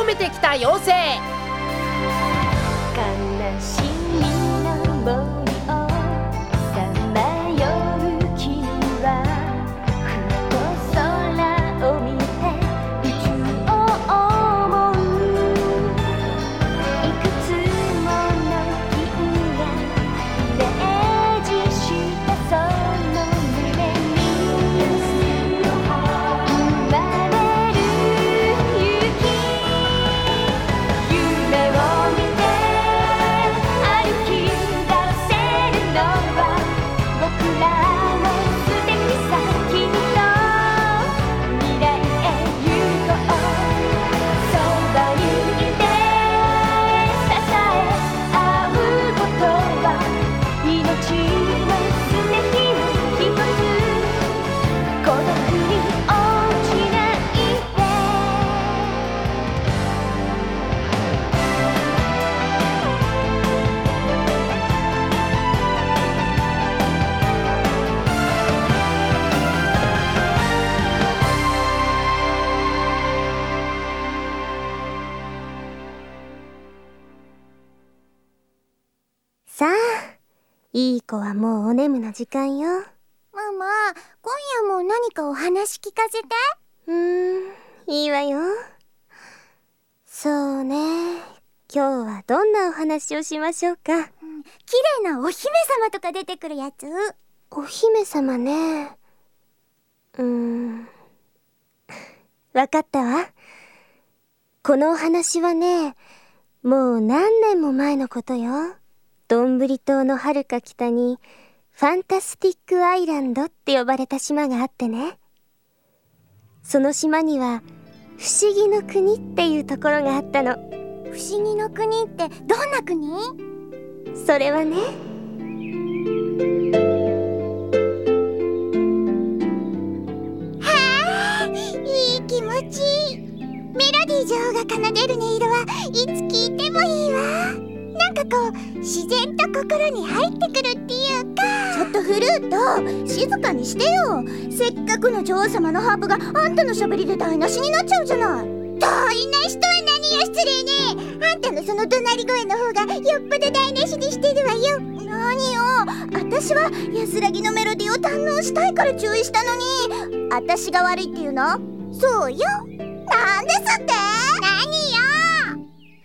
求めてきた妖精いい子はもうお眠の時間よ。ママ、今夜も何かお話聞かせて。うーん、いいわよ。そうね。今日はどんなお話をしましょうか？綺麗なお姫様とか出てくるやつ。お姫様ね。うーん。わかったわ。このお話はね、もう何年も前のことよ。どんぶり島のはるか北に、ファンタスティックアイランドって呼ばれた島があってね。その島には、不思議の国っていうところがあったの。不思議の国ってどんな国？それはね、いい気持ちいい。メロディー女王が奏でる音色はいつ聴いてもいいわ。なんかこう、自然と心に入ってくるっていうか。ちょっとフルート、静かにしてよ。せっかくの女王様のハープがあんたのしゃべりで台無しになっちゃうじゃない。台無しとは何よ失礼ね。あんたのその怒鳴り声の方がよっぽど台無しにしてるわよ。何よ。私は安らぎのメロディーを堪能したいから注意したのに。私が悪いっていうの？そうよ。なんですって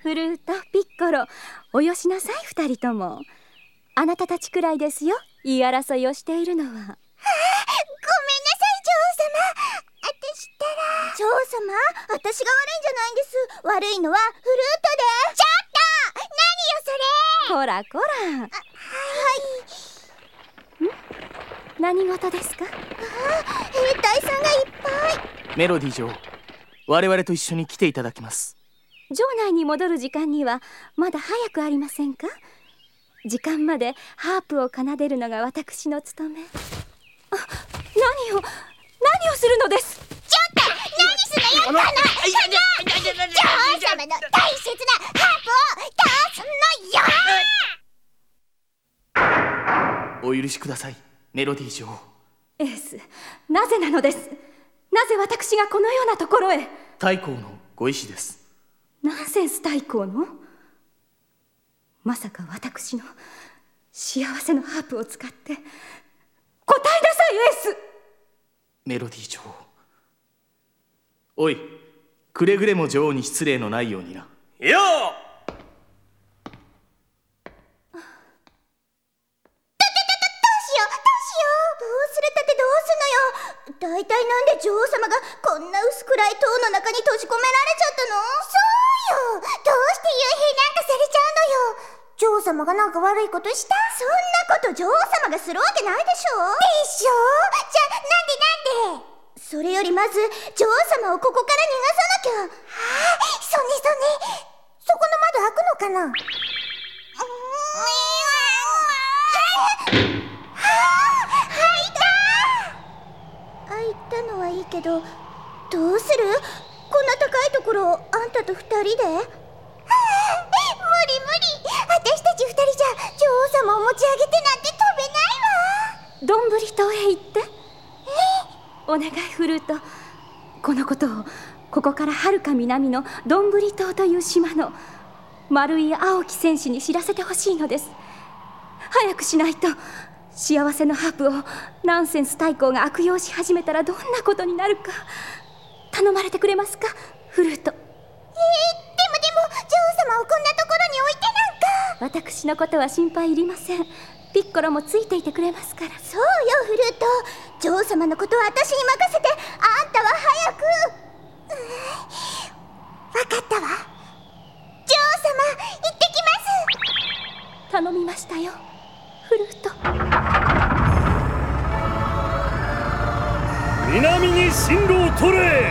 フルートピッコロおよしなさい二人ともあなたたちくらいですよ言い争いをしているのはごめんなさい、女王様。私ったら。女王様、私が悪いんじゃないんです。悪いのはフルートで。ちょっと何よそれこらこらはい。何事ですか？兵隊さんがいっぱい。メロディー女王我々と一緒に来ていただきます城内に戻る時間にはまだ早くありませんか？時間までハープを奏でるのが私の務め。あ何を何をするのです？ちょっと何すのよ、この、女王様の大切なハープを通すのよ？お許しくださいメロディー女王。エースなぜなのです？なぜ私がこのようなところへ？太閤のご意志ですナンセンス太閤の？まさか私の幸せのハープを使って答えなさいエース！メロディー女王。おいくれぐれも女王に失礼のないようにな。よどうしようどうしよう。どうするったってどうすんのよ。大体なんで女王様がこんな薄暗い塔の中に閉じ込められちゃったの？そうよどうして幽閉なんかされちゃうのよ。女王様がなんか悪いことした？そんなこと女王様がするわけないでしょでしょじゃあなんでなんで？それよりまず女王様をここから逃がさなきゃ。はあそねそね。そこの窓開くのかな？開いたのはいいけどどうする？んな高いところをあんたと二人で？無理無理。私たち二人じゃ女王様を持ち上げてなんて飛べないわ。どんぶり島へ行って。お願いフルートこのことをここからはるか南のどんぐり島という島の丸い青き戦士に知らせてほしいのです。早くしないと幸せのハープをナンセンス太閤が悪用し始めたらどんなことになるか頼まれてくれますか？フルート。えー、でもでも女王様をこんなところに置いてなんか。私のことは心配いりません。ピッコロもついていてくれますから。そうよフルート。女王様のことは私に任せてあんたは早く。分かったわ。女王様行ってきます。頼みましたよ。フルート。南に進路を取れ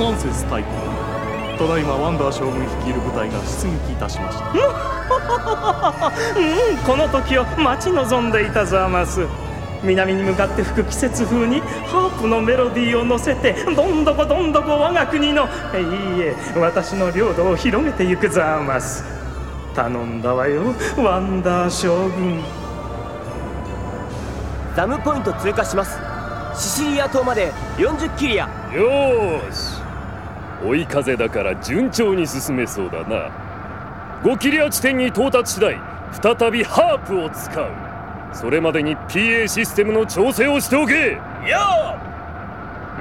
ナンセンス太鼓ただいまワンダー将軍率いる部隊が出撃いたしました。うんこの時を待ち望んでいたざます南に向かって吹く季節風にハープのメロディーを乗せてどんどこどんどこ我が国のいいえ私の領土を広げてゆくざます頼んだわよワンダー将軍。ダムポイント通過します。シシリア島まで40キリア。よーし追い風だから順調に進めそうだな。5キリア地点に到達次第再びハープを使う。それまでに PA システムの調整をしておけ。よ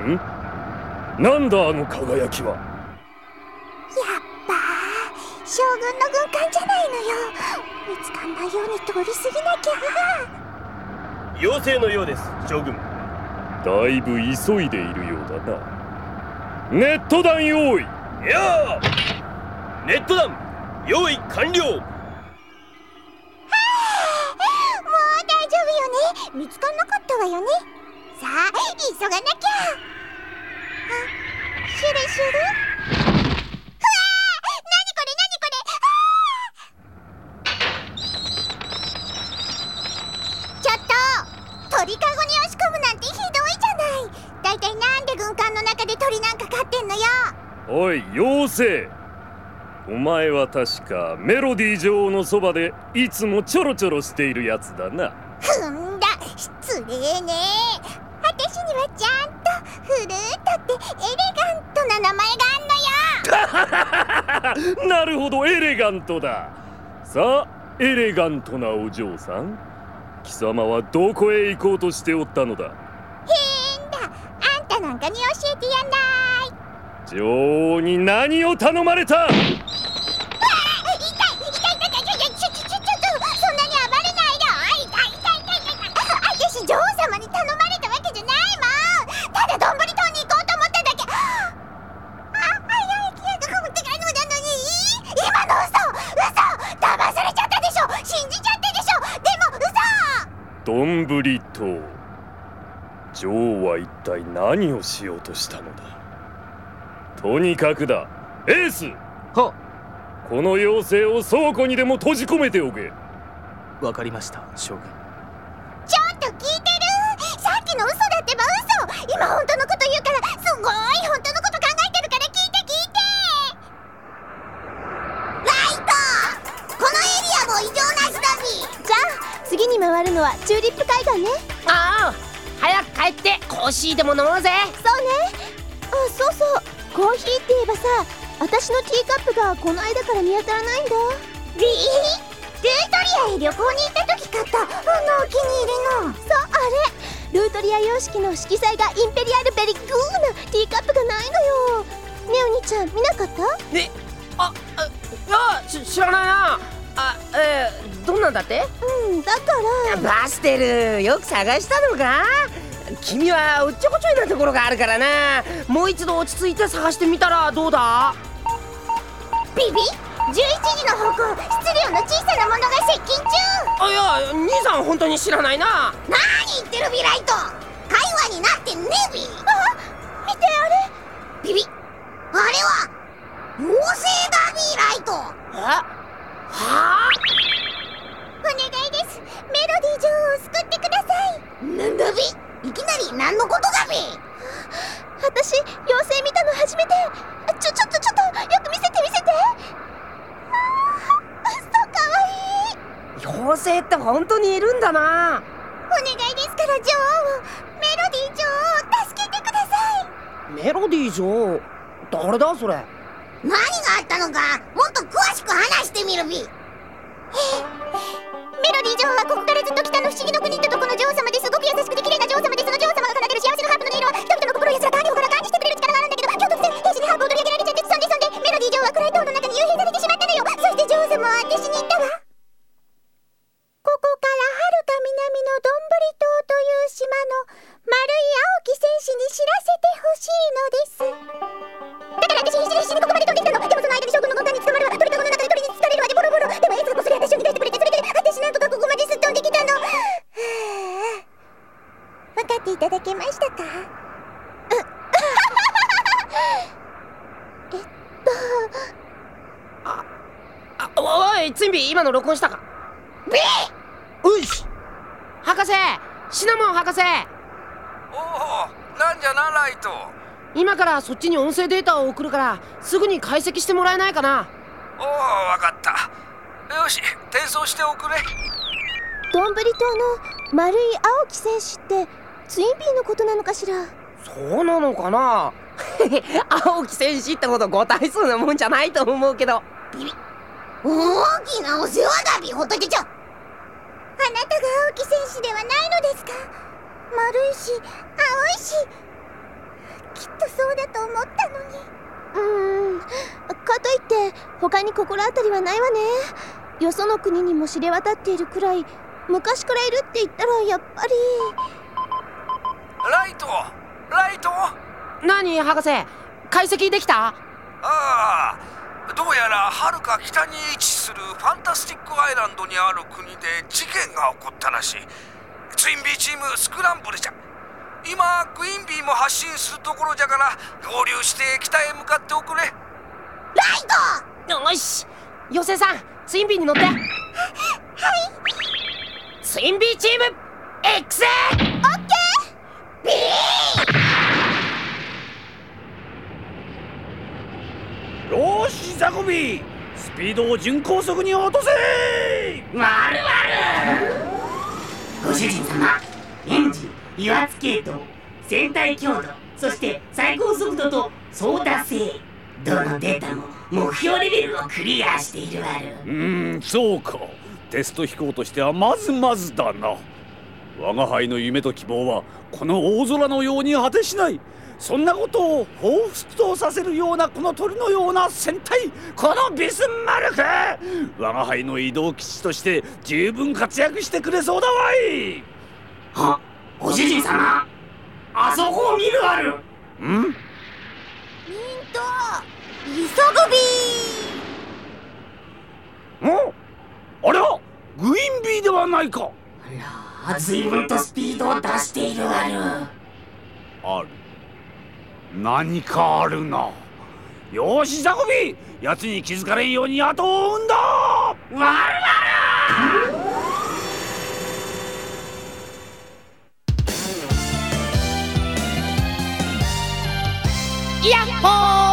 ん？なんだあの輝きは？やっぱ将軍の軍艦じゃないのよ。見つかんないように通り過ぎなきゃ。妖精のようです将軍。だいぶ急いでいるようだなネット弾用意。よネット弾用意完了。もう大丈夫よね。見つかんなかったわよね。さあ急がなきゃ。あシュルシュル。うわーなにこれなにこれ。ちょっと鳥かごに押し込むなんてひどいじゃない。だいたいなんで軍艦の中で鳥なんか飼ってんのよ。おい妖精。お前は確かメロディー女王のそばでいつもちょろちょろしているやつだな。ふんだ。失礼ね。私にはちゃんとフルートってエレガントな名前があんのよ。なるほどエレガントだ。さあエレガントなお嬢さん貴様はどこへ行こうとしておったのだ？変だ。あんたなんかに教えてやんない女王に何を頼まれた？痛い痛い痛い痛いちょちょちょちょちょそんなに暴れないで痛い痛い痛い痛い私女王様に頼まれたわけじゃないもんただどんぶり島に行こうと思っただけあ早い気がこもってからのなのに今の嘘嘘騙されちゃったでしょ信じちゃったでしょでも嘘どんぶりと女王は一体何をしようとしたのだ？とにかくだ。エース！は。この妖精を倉庫にでも閉じ込めておけ。わかりました将軍。ちょっと聞いてる。さっきの嘘だってば嘘。今本当のこと言うからすごい本当のこと考えてるから聞いて聞いて。ライトこのエリアも異常なしだびじゃあ次に回るのはチューリップ海岸ね。ああ早く帰ってコーヒーでも飲もうぜ。そうね。あそうそうコーヒーって言えばさ私のティーカップがこの間から見当たらないんだ。ビールートリアへ旅行に行った時買った。あんなお気に入りの。そうあれ。ルートリア様式の色彩がインペリアルベリグーなティーカップがないのよ。ねえお兄ちゃん見なかった？えあああし知らない。なあえー、どんなんだって？うんだから。バステルよく探したのか？君はおっちょこちょいなところがあるからな。もう一度落ち着いて探してみたらどうだ？ビビ？11時の方向質量の小さなものが接近中。あいや兄さん本当に知らないな。何言ってるビライト。会話になってねビあ見てあれ。ビビあれは妖精だビライト。え？はあ？お願いです。メロディー女王を救ってください。なんだビ？いきなり何のことだビ私妖精見たの初めて。あちょちょっとちょっとよく見せて見せて。あーそうかわいい。妖精って本当にいるんだな。お願いですから女王を。メロディー女王を助けてください。メロディー女王？誰だそれ？何があったのかもっと詳しく話してみるび。メロディー女王はここ今の録音したか？ビういし。博士！シナモン博士！おおなんじゃなライト今からそっちに音声データを送るからすぐに解析してもらえないかな。おおわかった。よし転送しておくれ。どんぶり島の丸い青き戦士ってツインビーのことなのかしら？そうなのかな？青き戦士ってほどご体数なもんじゃないと思うけど大きなお世話だびほっといてちょあなたが青き戦士ではないのですか？丸いし青いし。きっとそうだと思ったのに。うーん。かといって他に心当たりはないわね。よその国にも知れ渡っているくらい昔からいるって言ったらやっぱり。ライト！ライト！何博士。解析できた？ああどうやらはるか北に位置するファンタスティックアイランドにある国で事件が起こったらしい。ツインビーチームスクランブルじゃ。今クイーンビーも発進するところじゃから合流して北へ向かっておくれ。ライト！よし！妖精さんツインビーに乗って。はい。ツインビーチーム X! オッケー！ビよーしザコビスピードを準高速に落とせ！まるまるご主人様エンジン油圧系統船体強度そして最高速度と操舵性。どのデータも目標レベルをクリアしているわる。うーんそうか。テスト飛行としてはまずまずだな。我が輩の夢と希望はこの大空のように果てしないそんなことを彷彿とさせるようなこの鳥のような船体このビスマルク我が輩の移動基地として十分活躍してくれそうだわい。あご主人様あそこを見るわる。ん？ミント急ぐび。お？あれは？グインビーではないか。あら随分とスピードを出しているわるある何かあるな。よしザコビ奴に気づかれんように後を追うんだ。わるわるやっほー！